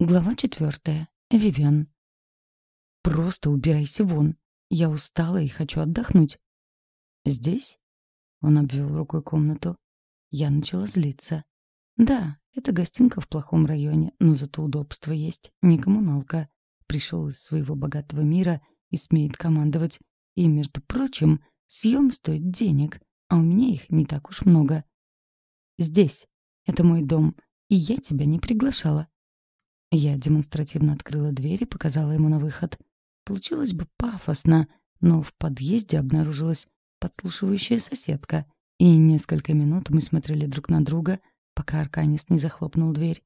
Глава четвертая. Вивиан. «Просто убирайся вон. Я устала и хочу отдохнуть». «Здесь?» Он обвел рукой комнату. Я начала злиться. «Да, это гостинка в плохом районе, но зато удобство есть. Не коммуналка. Пришел из своего богатого мира и смеет командовать. И, между прочим, съем стоит денег, а у меня их не так уж много. Здесь. Это мой дом, и я тебя не приглашала». Я демонстративно открыла дверь и показала ему на выход. Получилось бы пафосно, но в подъезде обнаружилась подслушивающая соседка, и несколько минут мы смотрели друг на друга, пока Арканис не захлопнул дверь.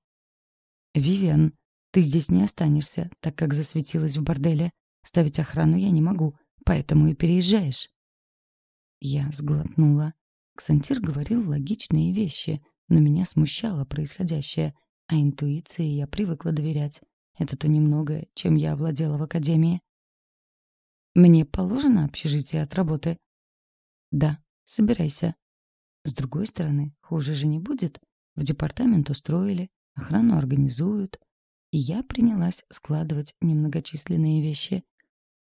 «Вивиан, ты здесь не останешься, так как засветилась в борделе. Ставить охрану я не могу, поэтому и переезжаешь». Я сглотнула. Ксантир говорил логичные вещи, но меня смущало происходящее — а интуиции я привыкла доверять. Это то немногое, чем я овладела в академии. Мне положено общежитие от работы? Да, собирайся. С другой стороны, хуже же не будет. В департамент устроили, охрану организуют. И я принялась складывать немногочисленные вещи.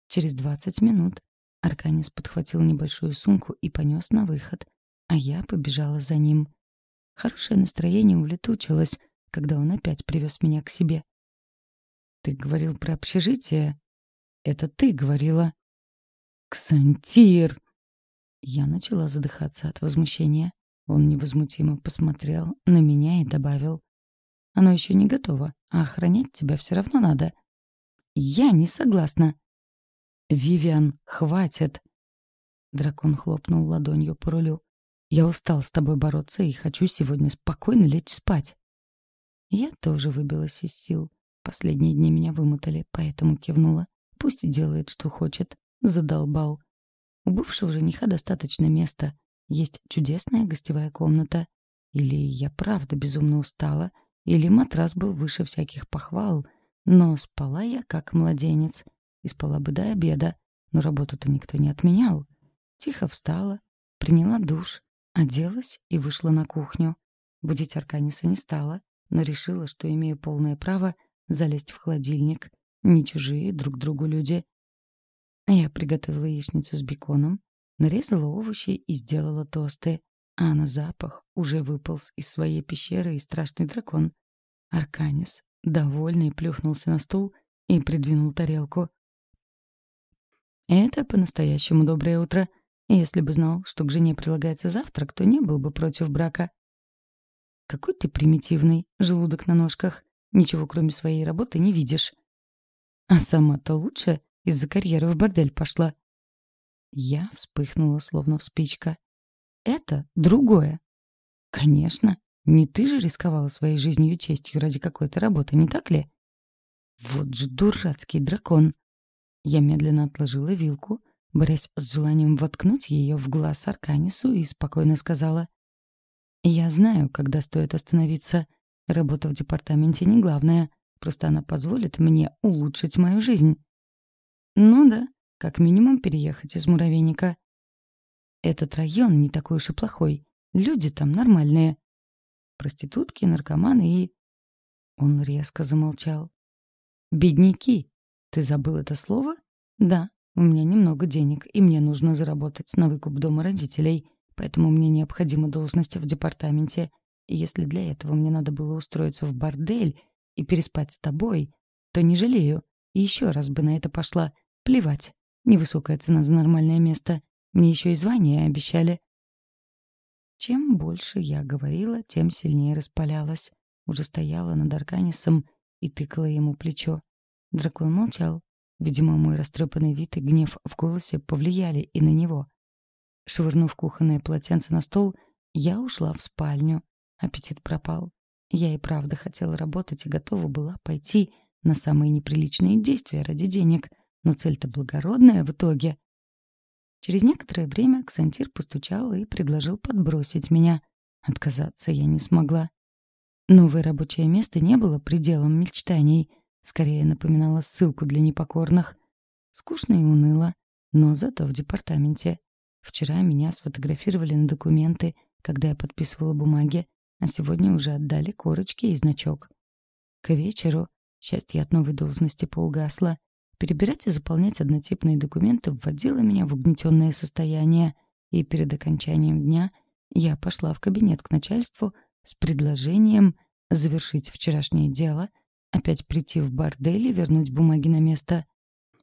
Через двадцать минут Арканис подхватил небольшую сумку и понес на выход, а я побежала за ним. Хорошее настроение улетучилось, когда он опять привез меня к себе. «Ты говорил про общежитие?» «Это ты говорила». «Ксантир!» Я начала задыхаться от возмущения. Он невозмутимо посмотрел на меня и добавил. «Оно еще не готово, а охранять тебя все равно надо». «Я не согласна». «Вивиан, хватит!» Дракон хлопнул ладонью по рулю. «Я устал с тобой бороться и хочу сегодня спокойно лечь спать». Я тоже выбилась из сил. Последние дни меня вымотали, поэтому кивнула. Пусть делает, что хочет. Задолбал. У бывшего жениха достаточно места. Есть чудесная гостевая комната. Или я правда безумно устала, или матрас был выше всяких похвал. Но спала я как младенец. И спала бы до обеда. Но работу-то никто не отменял. Тихо встала, приняла душ, оделась и вышла на кухню. Будить Арканиса не стала но решила, что имею полное право залезть в холодильник. Не чужие друг другу люди. Я приготовила яичницу с беконом, нарезала овощи и сделала тосты, а на запах уже выполз из своей пещеры и страшный дракон. Арканис, довольный, плюхнулся на стул и придвинул тарелку. Это по-настоящему доброе утро. Если бы знал, что к жене прилагается завтрак, то не был бы против брака. Какой ты примитивный, желудок на ножках. Ничего, кроме своей работы, не видишь. А сама-то лучше из-за карьеры в бордель пошла. Я вспыхнула, словно спичка. Это другое. Конечно, не ты же рисковала своей жизнью и честью ради какой-то работы, не так ли? Вот же дурацкий дракон. Я медленно отложила вилку, борясь с желанием воткнуть ее в глаз Арканису, и спокойно сказала. Я знаю, когда стоит остановиться. Работа в департаменте не главное, просто она позволит мне улучшить мою жизнь. Ну да, как минимум переехать из муравейника. Этот район не такой уж и плохой. Люди там нормальные. Проститутки, наркоманы и... Он резко замолчал. «Бедняки! Ты забыл это слово? Да, у меня немного денег, и мне нужно заработать на выкуп дома родителей поэтому мне необходима должность в департаменте. И если для этого мне надо было устроиться в бордель и переспать с тобой, то не жалею. И еще раз бы на это пошла. Плевать. Невысокая цена за нормальное место. Мне еще и звание обещали. Чем больше я говорила, тем сильнее распалялась. Уже стояла над Арканисом и тыкала ему плечо. Дракон молчал. Видимо, мой растрепанный вид и гнев в голосе повлияли и на него. Швырнув кухонное полотенце на стол, я ушла в спальню. Аппетит пропал. Я и правда хотела работать и готова была пойти на самые неприличные действия ради денег, но цель-то благородная в итоге. Через некоторое время Ксантир постучал и предложил подбросить меня. Отказаться я не смогла. Новое рабочее место не было пределом мечтаний, скорее напоминало ссылку для непокорных. Скучно и уныло, но зато в департаменте. Вчера меня сфотографировали на документы, когда я подписывала бумаги, а сегодня уже отдали корочки и значок. К вечеру Счастье от новой должности поугасло. Перебирать и заполнять однотипные документы вводило меня в угнетенное состояние, и перед окончанием дня я пошла в кабинет к начальству с предложением завершить вчерашнее дело, опять прийти в бордель и вернуть бумаги на место.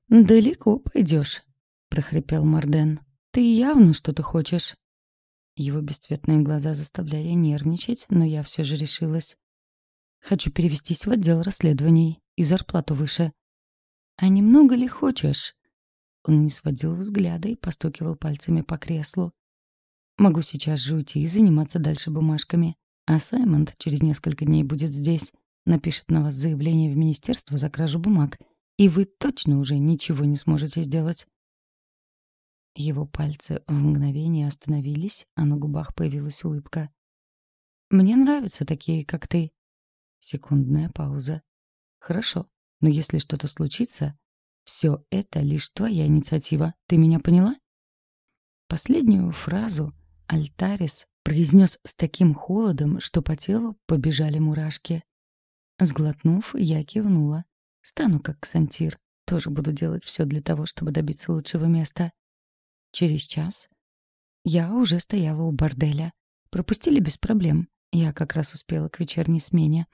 «Далеко пойдешь», — прохрипел Марден. «Ты явно что-то хочешь». Его бесцветные глаза заставляли нервничать, но я все же решилась. «Хочу перевестись в отдел расследований и зарплату выше». «А немного ли хочешь?» Он не сводил взгляда и постукивал пальцами по креслу. «Могу сейчас же уйти и заниматься дальше бумажками. А Саймонд через несколько дней будет здесь, напишет на вас заявление в министерство за кражу бумаг, и вы точно уже ничего не сможете сделать». Его пальцы в мгновение остановились, а на губах появилась улыбка. «Мне нравятся такие, как ты». Секундная пауза. «Хорошо, но если что-то случится, все это лишь твоя инициатива. Ты меня поняла?» Последнюю фразу Альтарис произнес с таким холодом, что по телу побежали мурашки. Сглотнув, я кивнула. Стану как Ксантир. Тоже буду делать все для того, чтобы добиться лучшего места. Через час я уже стояла у борделя. Пропустили без проблем. Я как раз успела к вечерней смене.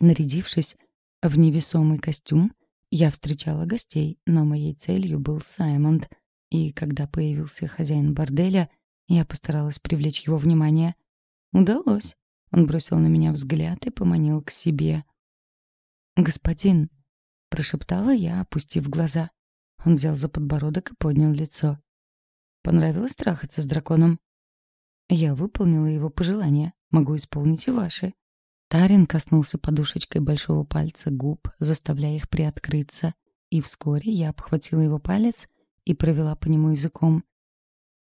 Нарядившись в невесомый костюм, я встречала гостей, но моей целью был Саймонд. И когда появился хозяин борделя, я постаралась привлечь его внимание. Удалось. Он бросил на меня взгляд и поманил к себе. «Господин», — прошептала я, опустив глаза. Он взял за подбородок и поднял лицо. Понравилось трахаться с драконом? Я выполнила его пожелание. Могу исполнить и ваши. Тарин коснулся подушечкой большого пальца губ, заставляя их приоткрыться, и вскоре я обхватила его палец и провела по нему языком.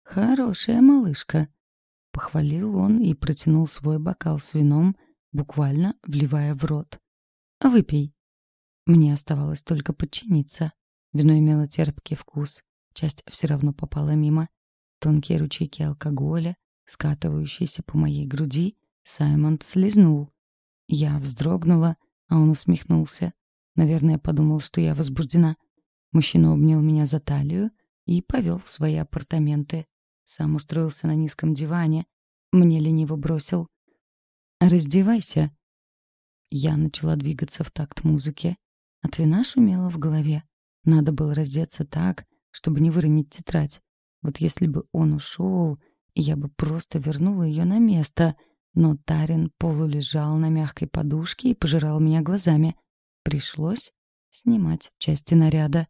«Хорошая малышка», — похвалил он и протянул свой бокал с вином, буквально вливая в рот. «Выпей». Мне оставалось только подчиниться. Вино имело терпкий вкус, Часть все равно попала мимо. Тонкие ручейки алкоголя, скатывающиеся по моей груди, Саймон слезнул. Я вздрогнула, а он усмехнулся. Наверное, подумал, что я возбуждена. Мужчина обнял меня за талию и повел в свои апартаменты. Сам устроился на низком диване. Мне лениво бросил. «Раздевайся». Я начала двигаться в такт музыки. От вина шумело в голове. Надо было раздеться так, чтобы не выронить тетрадь. Вот если бы он ушел, я бы просто вернула ее на место, но Тарин полулежал на мягкой подушке и пожирал меня глазами. Пришлось снимать части наряда.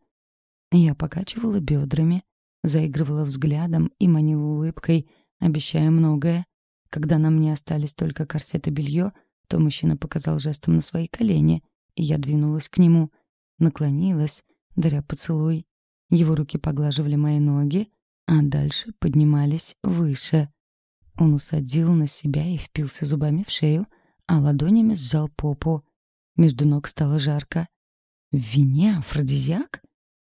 Я покачивала бедрами, заигрывала взглядом и манила улыбкой, обещая многое. Когда на мне остались только корсет и белье, то мужчина показал жестом на свои колени, и я двинулась к нему, наклонилась, даря поцелуй, его руки поглаживали мои ноги, а дальше поднимались выше. Он усадил на себя и впился зубами в шею, а ладонями сжал попу. Между ног стало жарко. В вине афродизиак?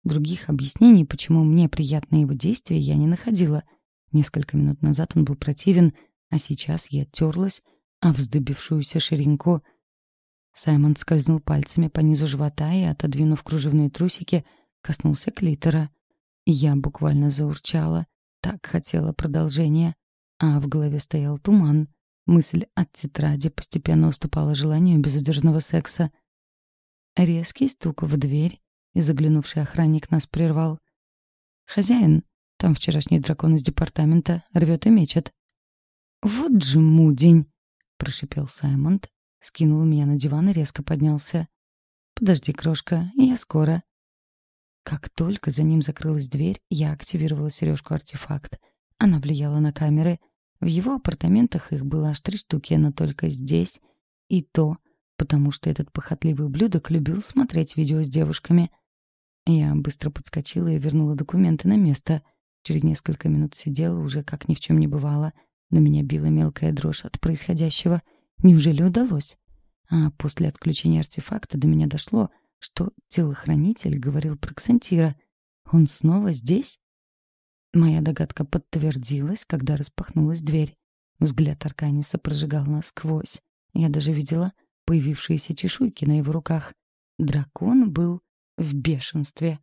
Других объяснений, почему мне приятны его действия, я не находила. Несколько минут назад он был противен, а сейчас я терлась а вздыбившуюся ширинку. Саймон скользнул пальцами по низу живота и, отодвинув кружевные трусики, коснулся клитора. Я буквально заурчала, так хотела продолжения, а в голове стоял туман. Мысль от тетради постепенно уступала желанию безудержного секса. Резкий стук в дверь, и заглянувший охранник нас прервал. «Хозяин, там вчерашний дракон из департамента рвет и мечет». «Вот же мудень!» — прошипел Саймонд, скинул меня на диван и резко поднялся. «Подожди, крошка, я скоро». Как только за ним закрылась дверь, я активировала сережку-артефакт. Она влияла на камеры. В его апартаментах их было аж три штуки, но только здесь. И то, потому что этот похотливый ублюдок любил смотреть видео с девушками. Я быстро подскочила и вернула документы на место. Через несколько минут сидела уже как ни в чем не бывало. Но меня била мелкая дрожь от происходящего. Неужели удалось? А после отключения артефакта до меня дошло — что телохранитель говорил про Ксантира. Он снова здесь? Моя догадка подтвердилась, когда распахнулась дверь. Взгляд Арканиса прожигал насквозь. Я даже видела появившиеся чешуйки на его руках. Дракон был в бешенстве.